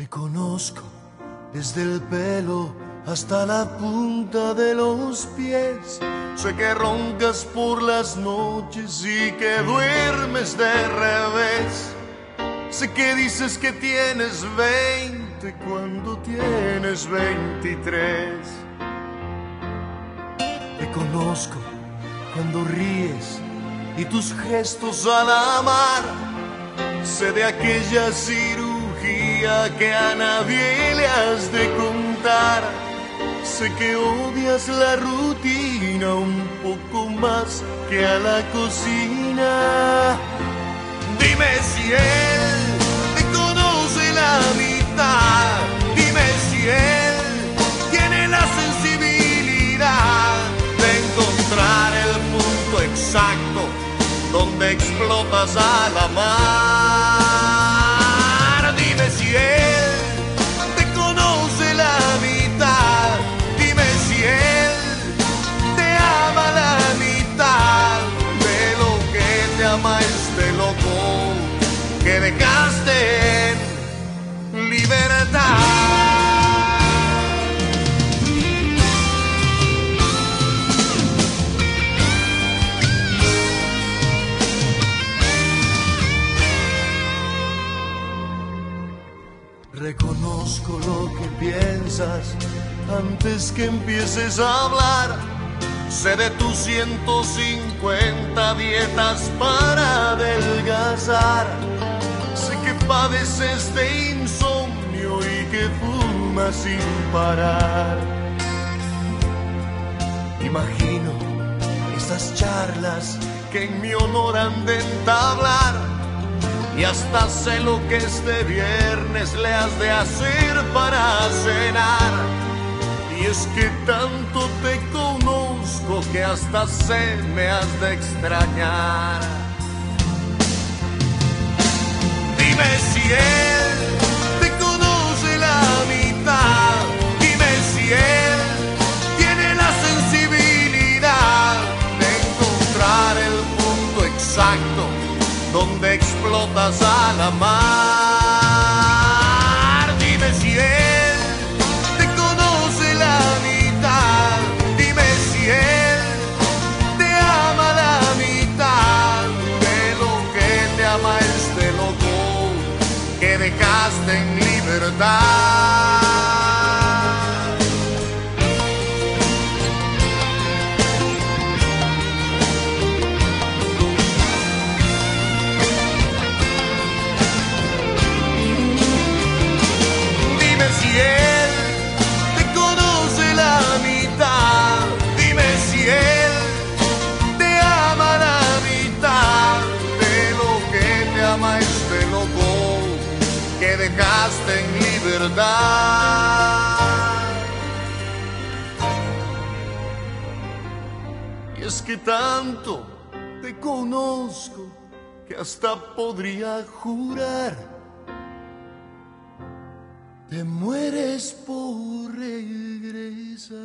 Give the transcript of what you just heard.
Te conozco desde el pelo hasta la punta de los pies. Sé que roncas por las noches y que duermes de revés. Sé que dices que tienes 20 cuando tienes 23. Te conozco cuando ríes y tus gestos al amar. Sé de aquella cirugía que a nadie le has de contar. Sé que odias la rutina un poco más que a la cocina. Dime si él te conoce la mitad. Dime si él tiene la sensibilidad de encontrar el punto exacto donde explotas a la mar. Reconozco lo que piensas antes que empieces a hablar. Sé de tus 150 dietas para adelgazar. Sé que padeces de insomnio y que fumas sin parar. Imagino esas charlas que en mi honor han de entablar. Hasta sé lo que este viernes le has de hacer para cenar. Y es que tanto te conozco que hasta sé me has de extrañar. Dime si él explotas a la mar. Dime si él te conoce la mitad. Dime si él te ama la mitad de lo que te ama este loco que dejaste en libertad. En libertad. Y es que tanto te conozco que hasta podría jurar te mueres por regresar.